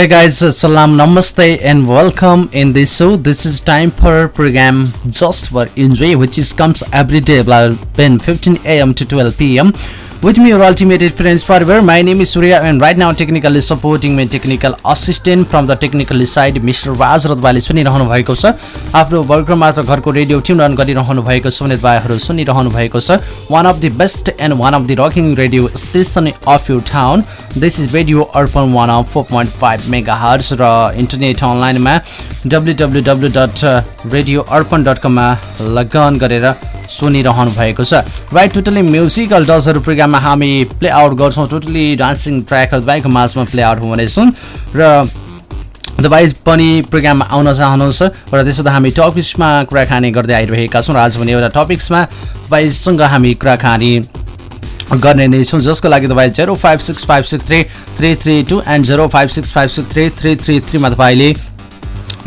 Hey guys, salam namaste and welcome in this show. This is time for program Just for Enjoy, which is comes every day about 15 a.m. to 12 p.m. With me, your ultimate friends forever. My name is Surya, and right now, technically supporting my technical assistant from the technical side, Mr. Raj रदवाले सुनिरहनु भएको छ आफ्नो वर्कमा घरको radio tune run गरिरहनु भएको सुनित भाइहरू सुनिरहनु भएको छ one of the best and one of the rocking radio station of your town this is radio Arpan one of four point five mega hertz र इन्टरनेट अनलाइनमा W W W dot radio Arpan dot कममा लगन गरेर सुनिरहनु भएको छ। Right totally musical डजहरू प्रोग्राममा हामी प्ले आउट गर्छौँ। टोटली डान्सिङ ट्र्याकहरू तपाईँको माझमा प्ले आउट हुनेछौँ र तपाईँ पनि प्रोग्राममा आउन चाहनुहुन्छ र त्यसो त हामी टपिक्समा कुराकानी गर्दै आइरहेका छौँ। र आज भने एउटा टपिक्समा तपाईँसँग हामी कुराकानी गर्ने नै छौँ। जसको लागि तपाईँ zero five six five six three three three two and zero five six five six three three three थ्रीमा तपाईँले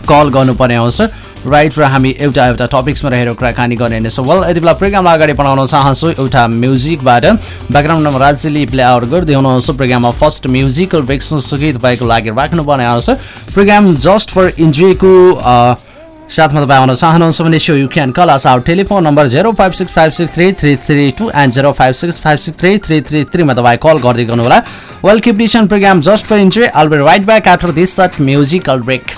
कल गर्नुपर्ने आउँछ। राइट र हामी एउटा एउटा टपिक्समा रहेर कुराकानी गर्ने नै छौँ वेल यति बेला प्रोग्रामलाई अगाडि बढाउन चाहन्छु एउटा म्युजिकबाट। ब्याकग्राउन्डमा राज्यले प्ले आउट गर्दै हुनुहुन्छ प्रोग्राममा फर्स्ट म्युजिकल ब्रेक सुखी तपाईँको लागि राख्नुपर्ने आउँछ। प्रोग्राम जस्ट फर इन्जोयको साथमा तपाईँ आउन चाहनुहुन्छ भने so you can call us our telephone number zero five six five six three three three two and zero five six five six three three three थ्रीमा तपाईँ कल गर्दै गर्नु होला well programme just for enjoy all be right back after this short musical break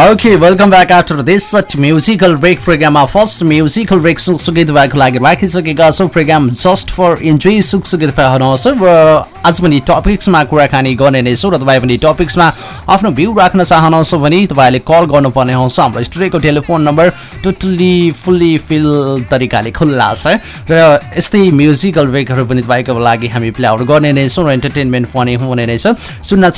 okay welcome back after this musical break प्रोग्राममा first musical break सुखसुखी तपाईँको लागि राखिसकेका छौँ प्रोग्राम जस्ट फर इन्जोय सुखसुखी तपाईँ हुनुहुन्छ र आज पनि टपिक्समा कुराकानी गर्ने नै छौँ र तपाईँ पनि टपिक्समा आफ्नो भ्यू राख्न चाहनुहुन्छ भने तपाईँले कल गर्नुपर्ने हुन्छ हाम्रो स्टुडियोको telephone number totally fully fill तरिकाले खुल्ला छ र यस्तै म्युजिकल ब्रेकहरू पनि तपाईँको लागि हामी प्ले आउट गर्ने नै छौँ र इन्टरटेनमेन्ट पनि हुने नै छ शून्य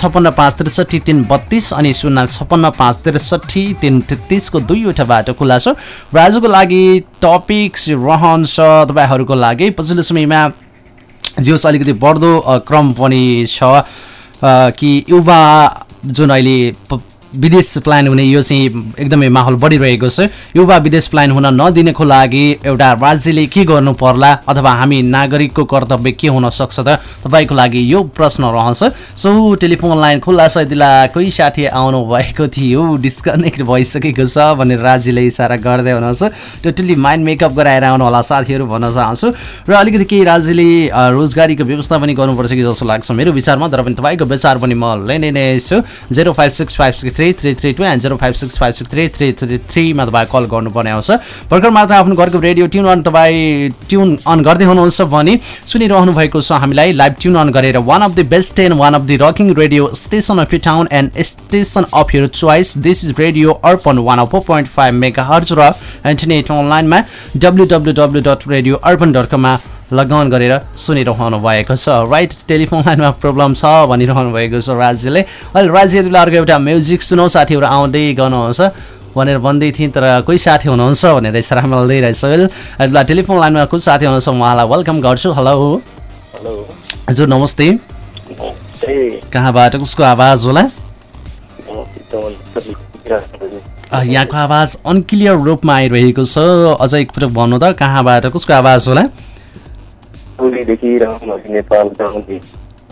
अनि शून्य छप्पन्न पाँच त्रिसठी तिन तेत्तिसको दुईवटा बाटो खुल्ला छ। र आजको लागि टपिक्स रहन्छ तपाईँहरूको लागि। पछिल्लो समयमा जियोस् अलिकति बढ्दो क्रम पनि छ कि युवा जुन अहिले विदेश प्लान हुने यो चाहिँ एकदमै माहौल बढिरहेको छ। युवा विदेश प्लान हुन नदिनेको लागि एउटा राज्यले के गर्नु पर्ला अथवा हामी नागरिकको कर्तव्य के हुन सक्छ त तपाईँको लागि यो प्रश्न रहन्छ। सो टेलिफोन लाइन खुल्ला छ यति कोही साथी आउनु भएको थियो। डिस्कनेक्ट भइसकेको छ भनेर राज्यले इसारा गर्दै हुनुहुन्छ। टोटल्ली माइन्ड मेकअप गराएर आउनु होला साथीहरू भन्न चाहन्छु। र अलिकति केही राज्यले रोजगारीको व्यवस्था पनि गर्नुपर्छ कि जस्तो लाग्छ मेरो विचारमा तर पनि तपाईँको विचार पनि म लिने नै छु। Zero five six five six three three three two and zero five six five six three three three थ्रीमा तपाईँ कल गर्नुपर्ने आउँछ भर्खर मात्र आफ्नो घरको रेडियो ट्युन अन तपाईँ ट्युन अन गर्दै हुनुहुन्छ भने सुनिरहनु भएको छ हामीलाई लाइभ ट्युन अन गरेर one of the best and one of the rocking radio station of you town and station of your choice this is radio Arpan one of four point five mega hertz र internet अनलाइनमा W W W dot radio Arpan dot कममा लगन गरेर सुनिरहनु भएको छ। Right telephone लाइनमा problem छ भनिरहनु भएको छ राज्यले अहिले राज्य अर्को एउटा म्युजिक सुनौ साथीहरू आउँदै गर्नुहुन्छ भनेर भन्दै थिएँ तर कोही साथी हुनुहुन्छ भनेर हामीलाई लिइरहेछ अहिले। टेलिफोन लाइनमा कोही साथी हुनुहुन्छ उहाँलाई वेलकम गर्छु। हेलो हजुर नमस्ते। कहाँबाट कसको आवाज होला? यहाँको आवाज अनक्लियर रूपमा आइरहेको छ। अझ एकपटक भन्नु त कहाँबाट कसको आवाज होला?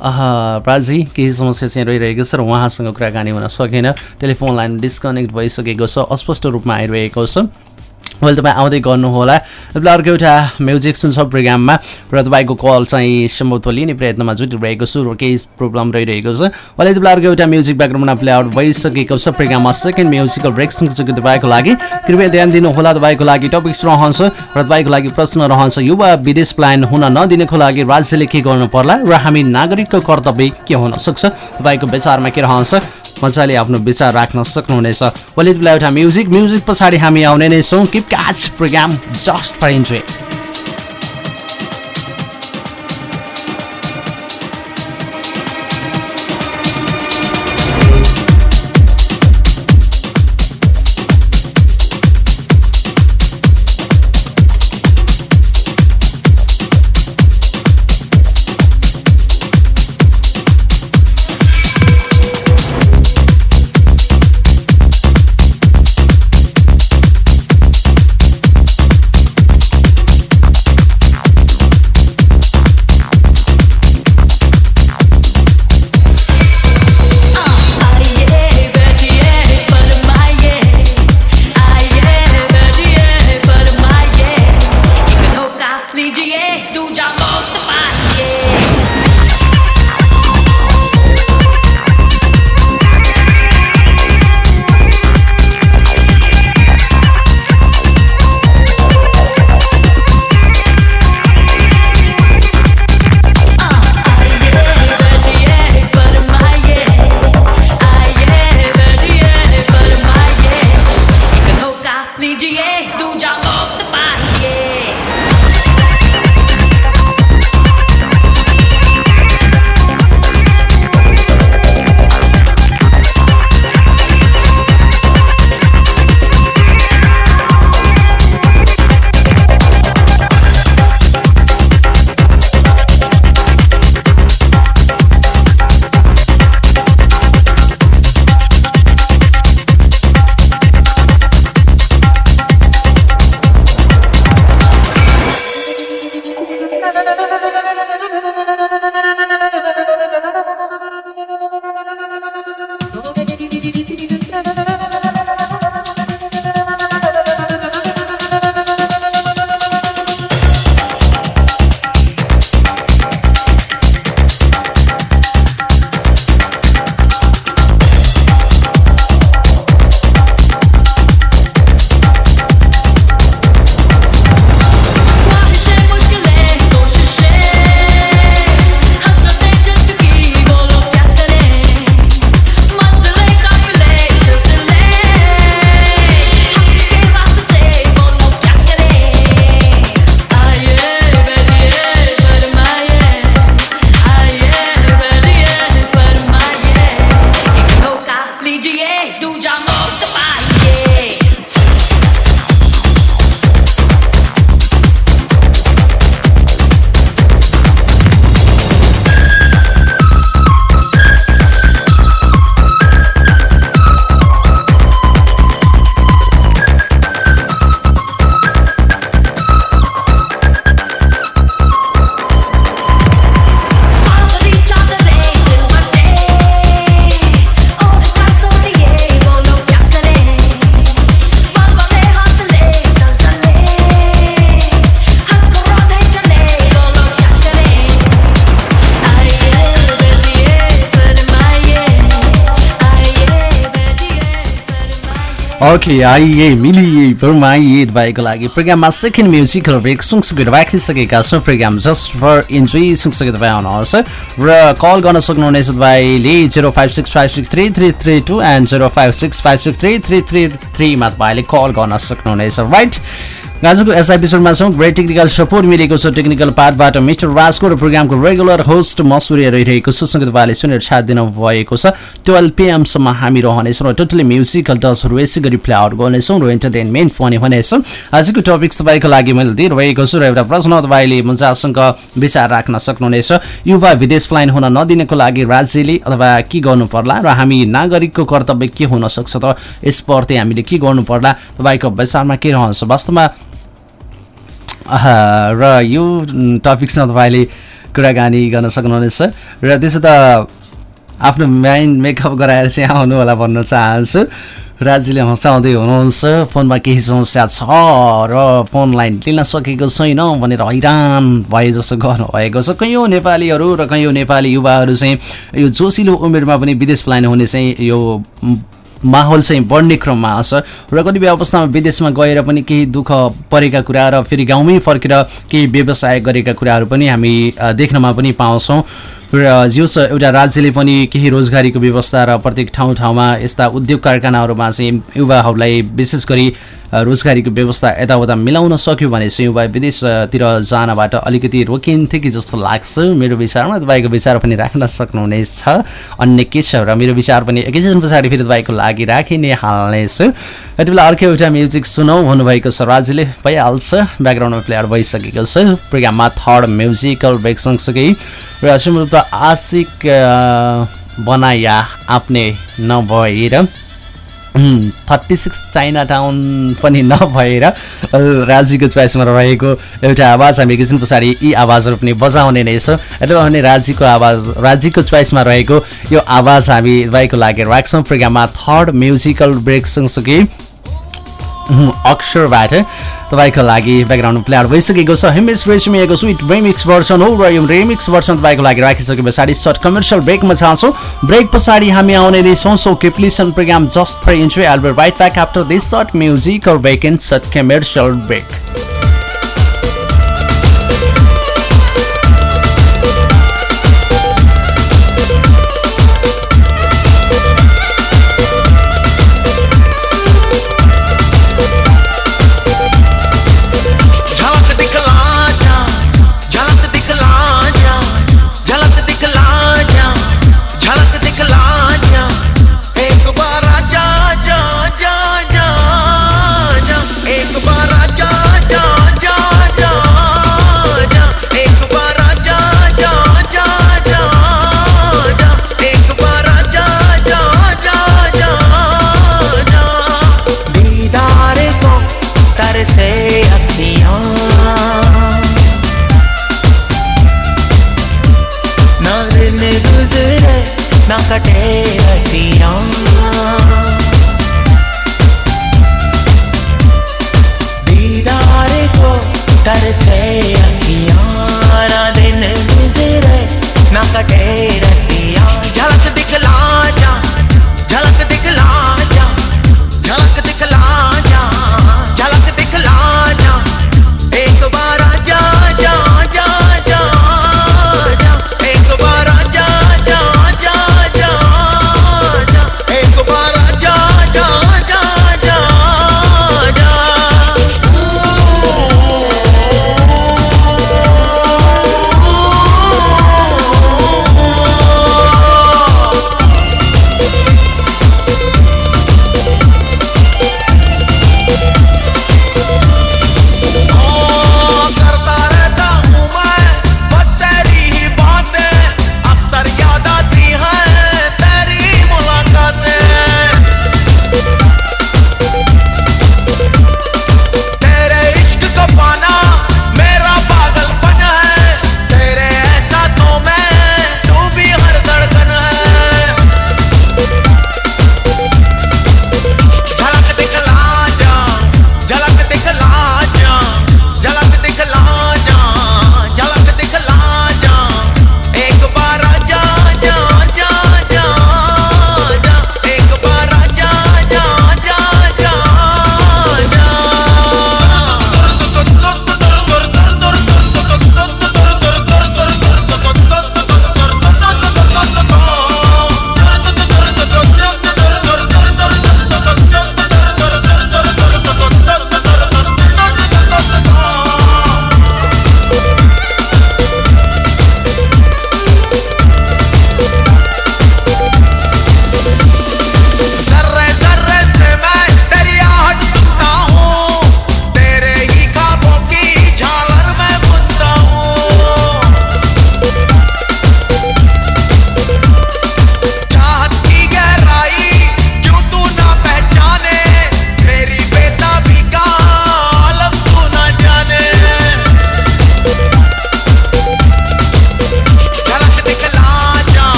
प्राजी केही समस्या चाहिँ रहिरहेको छ र उहाँसँग कुराकानी हुन सकेन। टेलिफोन लाइन डिस्कनेक्ट भइसकेको छ। अस्पष्ट रूपमा आइरहेको छ। अहिले तपाईँ आउँदै गर्नुहोला। अर्को एउटा म्युजिक सुन्छ प्रोग्राममा र तपाईँको कल चाहिँ सम्भवतः लिने प्रयत्नमा जुटिरहेको छु र केही प्रब्लम रहिरहेको छ। अहिले तपाईँलाई अर्को एउटा म्युजिक ब्याकग्राउन्डमा प्ले आउट भइसकेको छ प्रोग्राममा। सेकेन्ड म्युजिकल ब्रेक सुन्छ तपाईँको लागि। कृपया ध्यान दिनुहोला तपाईँको लागि टपिक्स रहन्छ र तपाईँको लागि प्रश्न रहन्छ। युवा विदेश प्लान हुन नदिनको लागि राज्यले के गर्नु पर्ला र हामी नागरिकको कर्तव्य के हुन सक्छ? तपाईँको विचारमा के रहन्छ? मजाले आफ्नो विचार राख्न सक्नुहुनेछ। भोलि एउटा म्युजिक म्युजिक पछाडि हामी आउने नै छौँ। Keep catch programme just for enjoy. Okay आइए मिलिए फरमाइए तपाईँको लागि प्रोग्राममा सेकेन्ड म्युजिकल ब्रेक सँगसँगै राखिसकेका छौँ प्रोग्राम जस्ट फर इन्जोय सँगसँगै तपाईँ आउनुहोस् र कल गर्न सक्नुहुनेछ तपाईँले zero five six five six three three three two and zero five six five six three three three थ्रीमा तपाईँले कल गर्न सक्नुहुनेछ राइट आजको एस एपिसोडमा छौँ ग्रेट टेक्निकल सपोर्ट मिलेको छ टेक्निकल पार्टबाट मिस्टर राजको र प्रोग्रामको रेगुलर होस्ट म सूर्य रहिरहेको छु। सँगै तपाईँले सुनेर साथ दिनु भएको छ टुवेल्भ पिएमसम्म हामी रहनेछौँ र टोटली म्युजिकल टचहरू यसै गरी प्ले आउट गर्नेछौँ र इन्टरटेनमेन्ट पनि हुनेछ। आजको टपिक्स तपाईँको लागि मैले दिइरहेको छु र एउटा प्रश्न तपाईँले मुजासँग विचार राख्न सक्नुहुनेछ। युवा विदेश फ्लाइन हुन नदिनको लागि राज्यले अथवा के गर्नु पर्ला र हामी नागरिकको कर्तव्य के हुन सक्छ त यसप्रति हामीले के गर्नु पर्ला तपाईँको विचारमा के रहन्छ? वास्तवमा र यो टपिक्समा तपाईँले कुराकानी गर्न सक्नुहुनेछ। र त्यसो त आफ्नो माइन्ड मेकअप गराएर चाहिँ आउनु होला भन्न चाहन्छु। राज्यले हँसाउँदै हुनुहुन्छ। फोनमा केही समस्या छ र फोन लाइन लिन सकेको छैन भनेर हैरान भए जस्तो गर्नुभएको छ। कैयौँ नेपालीहरू र कैयौँ नेपाली युवाहरू चाहिँ यो जोसिलो उमेरमा पनि विदेश प्लान हुने चाहिँ यो माहौल चाहिँ बढ्ने क्रममा छ र कतिपय अवस्थामा विदेशमा गएर पनि केही दुःख परेका कुरा र फेरि गाउँमै फर्केर केही व्यवसाय गरेका कुराहरू पनि हामी देख्नमा पनि पाउँछौँ। र जो एउटा राज्यले पनि केही रोजगारीको व्यवस्था र प्रत्येक ठाउँ ठाउँमा यस्ता उद्योग कारखानाहरूमा चाहिँ युवाहरूलाई विशेष गरी रोजगारीको व्यवस्था यताउता मिलाउन सक्यो भने चाहिँ युवा विदेशतिर जानबाट अलिकति रोकिन्थ्यो कि जस्तो लाग्छ। मेरो विचारमा तपाईँको विचार पनि राख्न सक्नुहुनेछ। अन्य के छ र मेरो विचार पनि एकैछिन पछाडि फेरि तपाईँको लागि राखि नै हाल्नेछु। यति बेला अर्को एउटा म्युजिक सुनौ भन्नुभएको छ राज्यले भइहाल्छ। ब्याकग्राउन्डमा प्लेयर भइसकेको छ। प्रोग्राममा थर्ड म्युजिकल ब्रेक सँगसँगै र सुमरूप आशिक बनाया आफ्नै नभएर। थर्टी सिक्स चाइना टाउन पनि नभएर राज्यको चोइसमा रहेको एउटा आवाज हामी एकैछिन पछाडि यी आवाजहरू पनि बजाउने नै छौँ। यता भने राज्यको आवाज राज्यको चोइसमा रहेको यो आवाज हामी तपाईँको लागि राख्छौँ। प्रोग्राममा थर्ड म्युजिकल ब्रेक सँगसँगै अक्षरबाट तपाईँको लागि ब्याकग्राउन्ड प्लेयर भइसकेको छ। हिमेश रेसमिएको स्विट रेमिक्स भर्सन हो र यो रेमिक्स भर्सन तपाईँको लागि राखिसके पछाडि सर्ट कमर्सियल ब्रेकमा चाहन्छौँ ब्रेक पछाडि हामी आउने नै छौँ। So keep listening programme just for enjoy all right back after this short musical break in short commercial break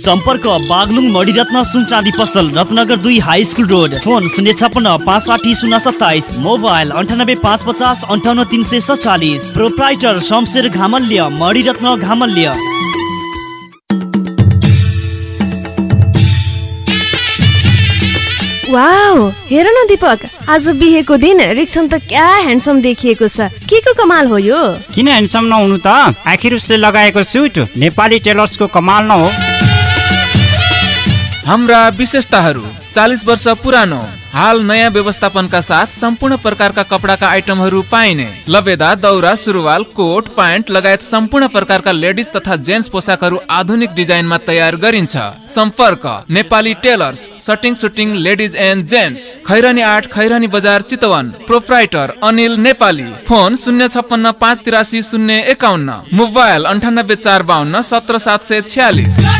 सम्पर्क बागलुङ मणिरत्न सुनचाँदी पसल रत्नगर दुई हाई स्कुल रोड। फोन शून्य छपन्न पाँच साठी शून्य सत्ताइस। मोबाइल अन्ठानब्बे पाँच पचास अन्ठाउन्न तिन सय सत्तालिस प्रोप्राइटर शमशेर घामल्य मणिरत्न घामल्य। वाउ हेर न दिपक। आज बिहेको दिन रिक्सन त क्या ह्यान्डसम देखिएको छ। के को कमाल हो यो? किन ह्यान्डसम नहुनु त? आखिर उसले लगाएको सुट नेपाली टेलर्सको कमाल न हो। हाम्रा विशेषताहरू चालिस वर्ष पुरानो हाल नयाँ व्यवस्थापनका साथ सम्पूर्ण प्रकारका कपडाका आइटमहरू पाइने लबेदा दौरा सुरुवाल कोट प्यान्ट लगायत सम्पूर्ण प्रकारका लेडिज तथा जेन्ट्स पोसाकहरू आधुनिक डिजाइनमा तयार गरिन्छ। सम्पर्क Nepali tailors shirting suiting ladies and gents Khairani आठ खैरानी बजार चितवन प्रोप्राइटर अनिल नेपाली फोन शून्य छप्पन्न पाँच तिरासी शून्य एकाउन्न मोबाइल अन्ठानब्बे चार बाहन्न सत्र सात सय छ्यालिस।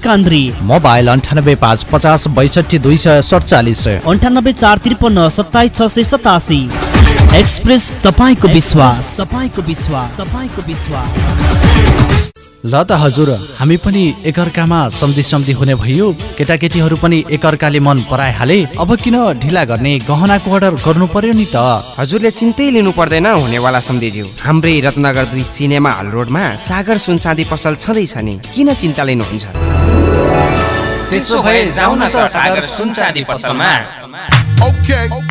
लकान्द्री मोबाइल अन्ठानब्बे पाँच पचास बैसठी दुई सय सडचालिस। अन्ठानब्बे चार त्रिपन्न सत्ताइस छ सय सतासी। एक्सप्रेस तपाईँको विश्वास। तपाईँको विश्वास। तपाईँको विश्वास। ल त हजुर हामी पनि एकअर्कामा सम्धि सम्धि हुने भयो। केटाकेटीहरू पनि एकअर्काले मन पराइहाले। अब किन ढिला गर्ने गहनाको अर्डर गर्नु पर्यो नि त? हजुरले चिन्तै लिनु पर्दैन हुनेवाला सम्धिज्यू। हाम्रै रत्नगर दुई सिनेमा हल रोडमा सागर सुनचाँदी पसल छँदैछ नि। किन चिन्ता लिनुहुन्छ? त्यसो भए जाउँ न त सागर सुनचाँदी पसलमा Okay.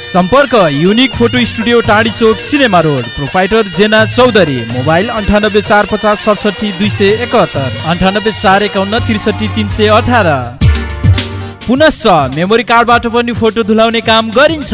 सम्पर्क युनिक फोटो स्टुडियो टाढी चोक cinema road proprietor Jena Chaudhary mobile अन्ठानब्बे चार पचास सडसठी दुई सय एकहत्तर अन्ठानब्बे चार एकाउन्न त्रिसठी तिन सय अठार। पुनश्च मेमोरी कार्डबाट पनि फोटो धुलाउने काम गरिन्छ।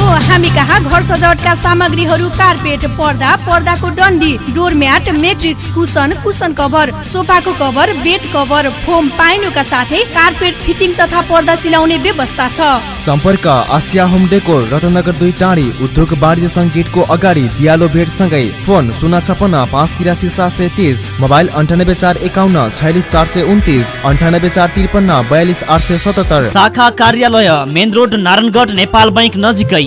हो हामी कहाँ घर सजावटका सामग्रीहरू कार्पेट पर्दा पर्दाको डन्डी doormat mattress cushion cushion cover सोफाको cover bed cover foam पाइनुका साथै कार्पेट फिटिङ तथा पर्दा सिलाउने व्यवस्था छ। सम्पर्क आसिया होम डेकोर रत्नगर दुई टाढी उद्योग वाणिज्य सङ्गीतको अगाडि दियालो भेटसँगै फोन शून्य छपन्न पाँच तिरासी सात सय तिस मोबाइल अन्ठानब्बे चार एकाउन्न छयालिस चार सय उन्तिस अन्ठानब्बे चार त्रिपन्न बयालिस आठ सय सतहत्तर। शाखा कार्यालय main road Narayangadh Nepal bank नजिकै।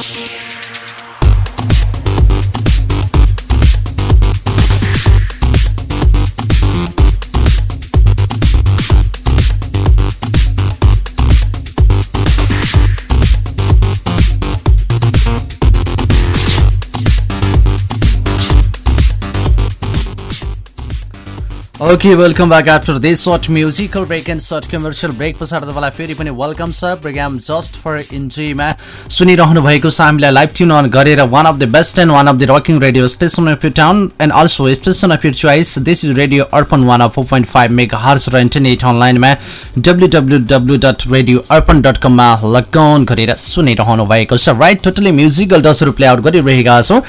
Okay welcome back after this short musical break and short commercial break पछाडि तपाईँलाई फेरि पनि वेलकम छ प्रोग्राम जस्ट फर इन्जोयमा सुनिरहनु भएको छ हामीलाई लाइभ ट्युन अन गरेर one of the best and one of the rocking radio station of you town and also station of you choice this is radio Arpan one of four point र internet अनलाइनमा W W W dot radio Arpan dot कममा लगन गरेर सुनिरहनु भएको छ। Right totally musical डसहरू play out गरिरहेका छौँ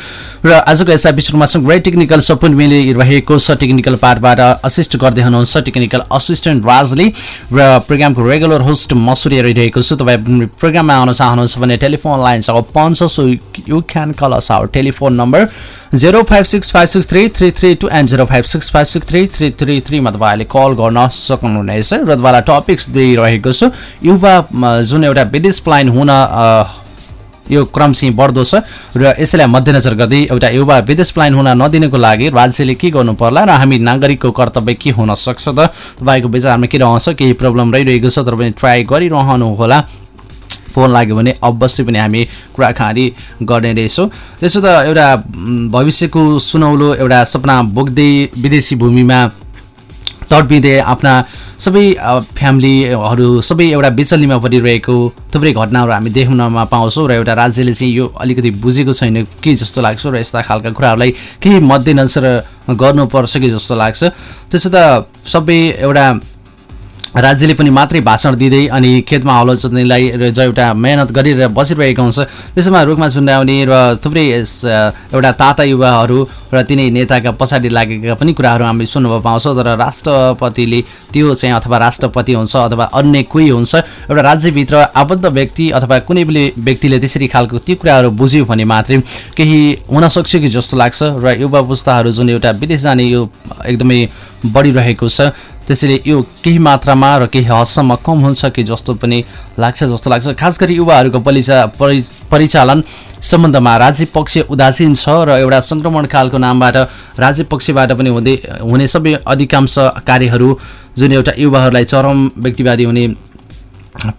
र आजको यस एपिसोडमा चाहिँ ग्रेट टेक्निकल सपोर्ट मिलिरहेको छ। टेक्निकल पार्टबाट असिस्ट गर्दै हुनुहुन्छ टेक्निकल असिस्टेन्ट राजले र प्रोग्रामको रेगुलर होस्ट म सूर्य रहिरहेको छु। तपाईँ प्रोग्राममा आउन चाहनुहुन्छ भने टेलिफोन लाइन छ छ so you can call us our telephone number zero five six five six three three three two and zero five six five six three three three थ्रीमा तपाईँहरूले कल गर्न सक्नुहुनेछ र तपाईँलाई टपिक्स दिइरहेको छु। युवा जुन एउटा विदेश प्लान हुन यो क्रम चाहिँ बढ्दो छ र यसैलाई मध्यनजर गर्दै एउटा युवा विदेश प्लान हुन नदिनको लागि राज्यले के गर्नु पर्ला र हामी नागरिकको कर्तव्य के हुन सक्छ त? तपाईँको विचारमा के रहन्छ? केही प्रब्लम रहिरहेको छ तर पनि ट्राई गरिरहनु होला फोन लाग्यो भने अवश्य पनि हामी कुराकानी गर्ने रहेछौँ। त्यसो त एउटा भविष्यको सुनौलो एउटा सपना बोक्दै विदेशी भूमिमा तडपिँदै आफ्ना सबै फ्यामिलीहरू सबै एउटा बेचल्लीमा परिरहेको थुप्रै घटनाहरू हामी देख्नमा पाउँछौँ र एउटा राज्यले चाहिँ यो अलिकति बुझेको छैन के जस्तो लाग्छ र यस्ता खालका कुराहरूलाई केही मध्यनजर गर्नुपर्छ कि जस्तो लाग्छ। त्यसो त सबै एउटा राज्यले पनि मात्रै भाषण दिँदै अनि खेतमा हलो जोत्नेलाई जो एउटा मेहनत गरिरहेर बसिरहेको हुन्छ त्यसमा रुखमा झुन्डाउने र थुप्रै एउटा ताता युवाहरू र तिनै नेताका पछाडि लागेका पनि कुराहरू हामी सुन्न पाउँछौँ। तर राष्ट्रपतिले त्यो चाहिँ अथवा राष्ट्रपति हुन्छ अथवा अन्य कोही हुन्छ एउटा राज्यभित्र आबद्ध व्यक्ति अथवा कुनै पनि व्यक्तिले त्यसरी खालको ती कुराहरू बुझ्यो भने मात्रै केही हुनसक्छ कि जस्तो लाग्छ। र युवा पुस्ताहरू जुन एउटा विदेश जाने यो एकदमै बढिरहेको छ त्यसैले यो केही मात्रामा र केही हदसम्म कम हुन्छ कि जस्तो पनि लाग्छ जस्तो लाग्छ। खास गरी युवाहरूको परिचा परिचालन सम्बन्धमा राज्य पक्ष उदासीन छ र एउटा सङ्क्रमणकालको नामबाट राज्य पक्षबाट पनि हुँदै हुने सबै अधिकांश कार्यहरू जुन एउटा युवाहरूलाई चरम व्यक्तिवादी हुने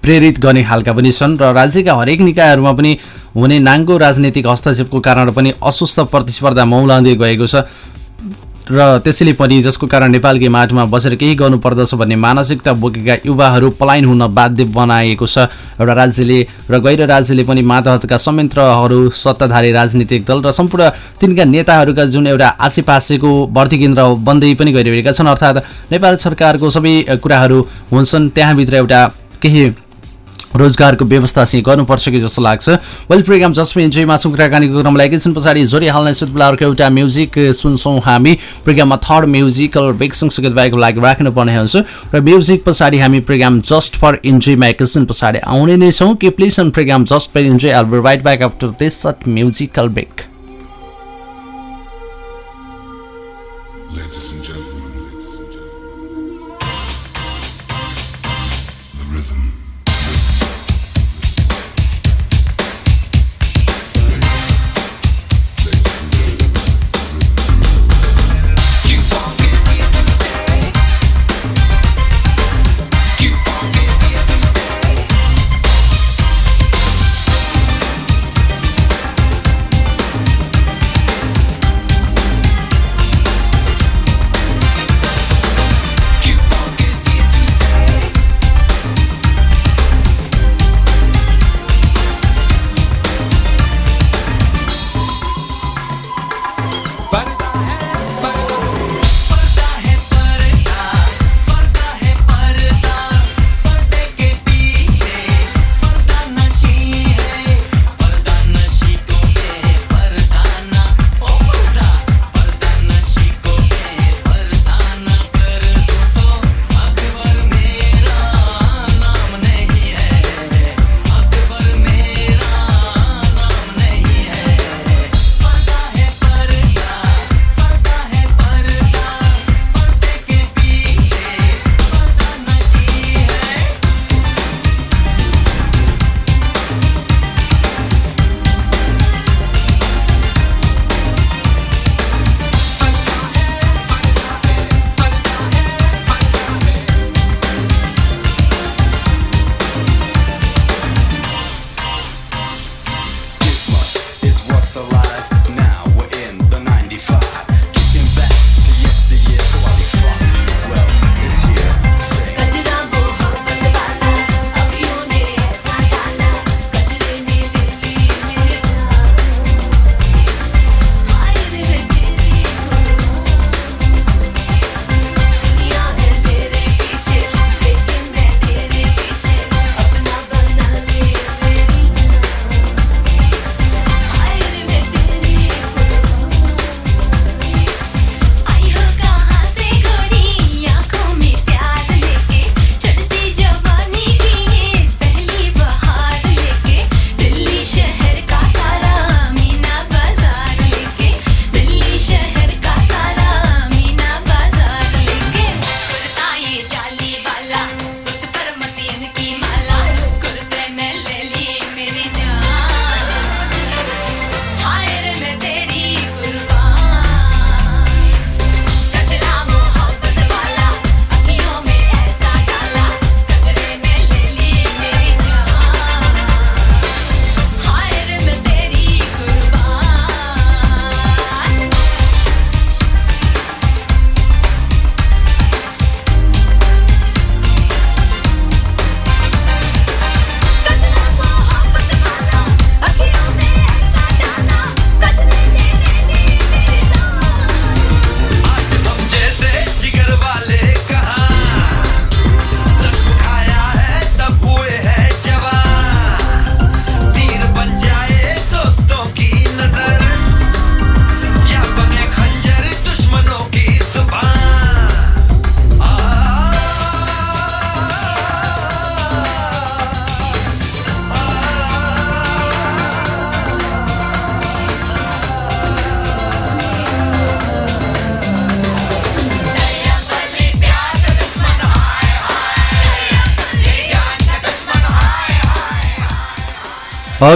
प्रेरित गर्ने खालका पनि छन् र राज्यका हरेक निकायहरूमा पनि हुने नाङ्गो राजनैतिक हस्तक्षेपको कारण पनि अस्वस्थ प्रतिस्पर्धा मौलाउँदै गएको छ। र त्यसैले पनि जसको कारण नेपालकै माटोमा बसेर केही गर्नुपर्दछ भन्ने मानसिकता बोकेका युवाहरू पलायन हुन बाध्य बनाएको छ। एउटा राज्यले र गैर राज्यले पनि मातहतका संयन्त्रहरू सत्ताधारी राजनीतिक दल र सम्पूर्ण तिनका नेताहरूका जुन एउटा आसेपासेको भर्ती केन्द्र बन्दै पनि गइरहेका छन्। अर्थात् नेपाल सरकारको सबै कुराहरू हुन्छन् त्यहाँभित्र एउटा केही रोजगारको व्यवस्था चाहिँ गर्नुपर्छ कि जस्तो लाग्छ। वेल प्रोग्राम जसमा इन्जोयमा छौँ कुराकानीको क्रमलाई एकैछिन पछाडि जोडिहाल्ने सुतबेलाहरूको एउटा म्युजिक सुन्छौँ हामी। प्रोग्राममा थर्ड म्युजिकल ब्रेक सँगसँगै तपाईँको लागि राख्नुपर्ने हुन्छ। र म्युजिक पछाडि हामी प्रोग्राम जस्ट फर इन्जोयमा एकैछिन पछाडि आउने नै छौँ कि please on programme just for enjoy all right back after this short musical break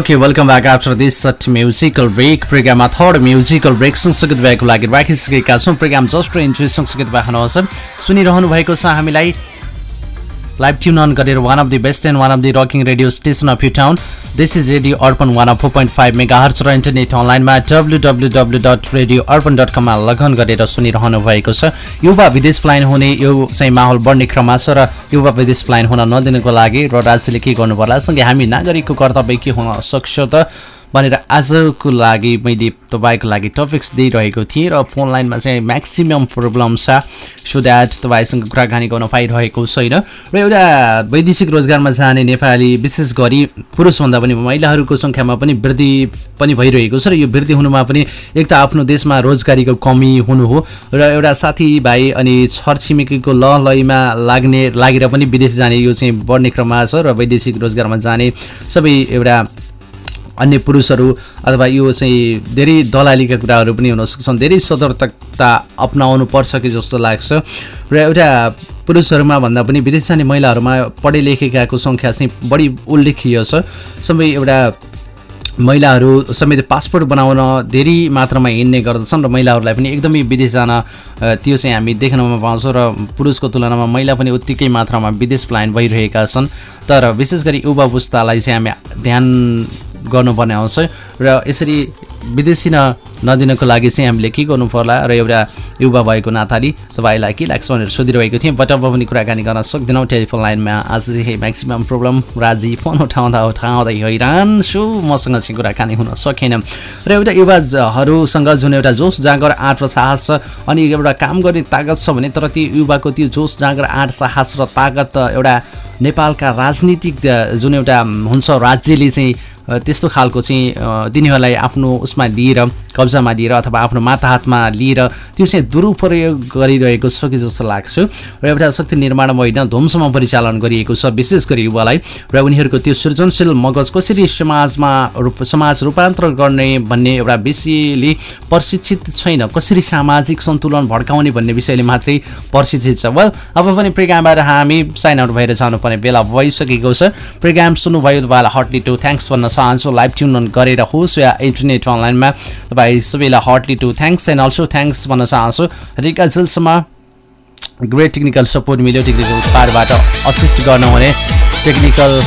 Okay, welcome back after this such musical break. प्रोग्राममा थर्ड म्युजिकल ब्रेक सँगसँगै भएको लागि राखिसकेका छौँ। प्रोग्राम जस्ट इन्ट्री सँगसँगै भएको सुनिरहनु भएको छ हामीलाई। लाइभ ट्युन अन गरेर one of the best and one of the rocking radio station of you town this is radio Arpan one four point five mega hertz र इन्टरनेट अनलाइनमा W W W dot radio Arpan dot कममा लगन गरेर सुनिरहनु भएको छ। युवा विदेश प्लान हुने यो चाहिँ माहौल बढ्ने क्रममा छ र युवा विदेश प्लान हुन नदिनुको लागि र राज्यले के गर्नु पर्ला? सँगै हामी नागरिकको कर्तव्य के हुन सक्छ त? भनेर आजको लागि मैले तपाईँको लागि टपिक्स दिइरहेको थिएँ र फोन लाइनमा चाहिँ म्याक्सिमम् प्रब्लम छ सो द्याट तपाईँसँग कुराकानी गर्न पाइरहेको छैन। र एउटा वैदेशिक रोजगारमा जाने नेपाली विशेष गरी पुरुषभन्दा पनि महिलाहरूको सङ्ख्यामा पनि वृद्धि पनि भइरहेको छ र यो वृद्धि हुनुमा पनि एक त आफ्नो देशमा रोजगारीको कमी हुनु हो र एउटा साथीभाइ अनि छरछिमेकीको ल लयमा लाग्ने लागेर पनि विदेश जाने यो चाहिँ बढ्ने क्रममा छ र वैदेशिक रोजगारमा जाने सबै एउटा अन्य पुरुषहरू अथवा यो चाहिँ धेरै दलालीका कुराहरू पनि हुन सक्छन्। धेरै सतर्कता अप्नाउनु पर्छ कि जस्तो लाग्छ। र एउटा पुरुषहरूमा भन्दा पनि विदेश जाने महिलाहरूमा पढे लेखेकाको सङ्ख्या चाहिँ बढी उल्लेखीय छ। सबै एउटा महिलाहरू समेत पासपोर्ट बनाउन धेरै मात्रामा हिँड्ने गर्दछन् र महिलाहरूलाई पनि एकदमै विदेश जान त्यो चाहिँ हामी देख्नमा पाउँछौँ र पुरुषको तुलनामा महिला पनि उत्तिकै मात्रामा विदेश प्लान भइरहेका छन्। तर विशेष गरी युवा पुस्तालाई चाहिँ हामी ध्यान गर्नुपर्ने आउँछ। र यसरी विदेशी नदिनको लागि चाहिँ हामीले के गर्नु पर्ला र एउटा युवा भएको नाताले तपाईँलाई के लाग्छ भनेर सोधिरहेको थिएँ। बट अब पनि कुराकानी गर्न सक्दैनौँ। टेलिफोन लाइनमा आजदेखि म्याक्सिमम् प्रब्लम। राजी फोन उठाउँदा उठाउँदै हैरान सु मसँग चाहिँ कुराकानी हुन सकेन। र एउटा युवाहरूसँग जुन एउटा जोस जाँगर आँट र साहस छ अनि एउटा काम गर्ने तागत छ भने तर त्यो युवाको त्यो जोस जाँगर आँट साहस र तागत एउटा नेपालका राजनीतिक जुन एउटा हुन्छ राज्यले चाहिँ त्यस्तो खालको चाहिँ तिनीहरूलाई आफ्नो उसमा लिएर कब्जामा लिएर अथवा आफ्नो माता हातमा लिएर त्यो चाहिँ दुरुपयोग गरिरहेको छ कि जस्तो लाग्छ। र एउटा शक्ति निर्माणमा होइन ध्वंसमा परिचालन गरिएको छ विशेष गरी युवालाई। र उनीहरूको त्यो सृजनशील मगज कसरी समाजमा रूप समाज रूपान्तर गर्ने भन्ने एउटा विषयले प्रशिक्षित छैन। कसरी सामाजिक सन्तुलन भड्काउने भन्ने विषयले मात्रै प्रशिक्षित छ। वेल अब पनि प्रोग्रामबाट हामी साइन आउट भएर जानुपर्ने बेला भइसकेको छ। प्रोग्राम सुन्नुभयो तपाईँलाई हटली टु थ्याङ्क्स भन्न चाहन्छु लाइभ ट्युन गरेर होस् या इन्टरनेट अनलाइनमा। तपाईँ सबैलाई heartly to thanks and also thanks भन्न चाहन्छु। रिका जेलसम्म ग्रेट टेक्निकल सपोर्ट मिल्यो टेक्निकल पार्टबाट असिस्ट गर्नुहुने। टेक्निकल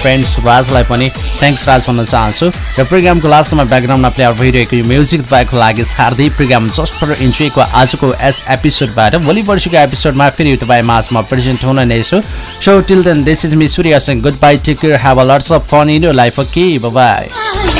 फ्रेन्ड्स राजलाई पनि थ्याङ्क्स राज भन्न चाहन्छु. र प्रोग्रामको लास्टमा ब्याकग्राउन्डमा प्लेयर भइरहेको यो म्युजिक तपाईँको लागि सार्दै प्रोग्राम जस्ट फर इन्जोयको आजको एस एपिसोडबाट भोलि वर्षको एपिसोडमा फेरि तपाईँ माझमा प्रेजेन्ट हुन नै छु। So till then this is me Surya good bye take care have a lots of fun in life okay bye